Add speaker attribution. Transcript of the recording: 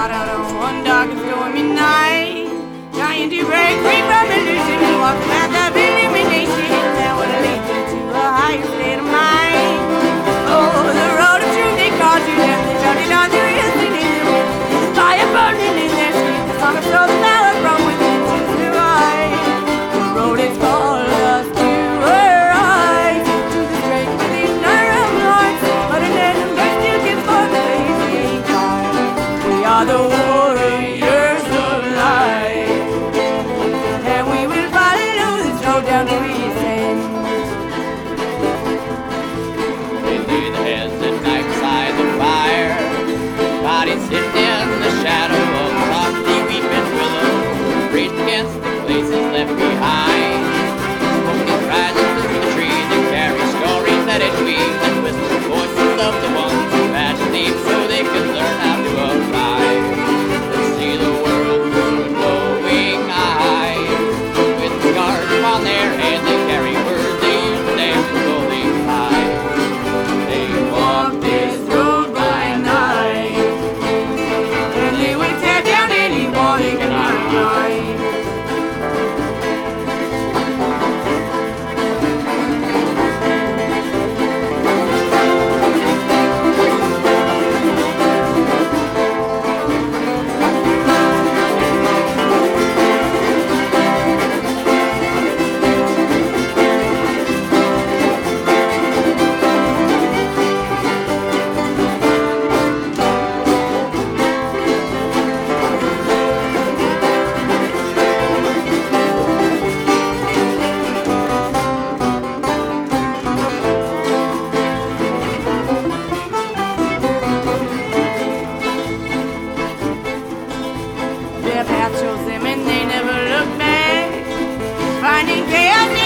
Speaker 1: Got out on one dark and stormy me night. Trying to break free from illusion. What that? I don't ones. Chose them and they never looked back. Finding chaos.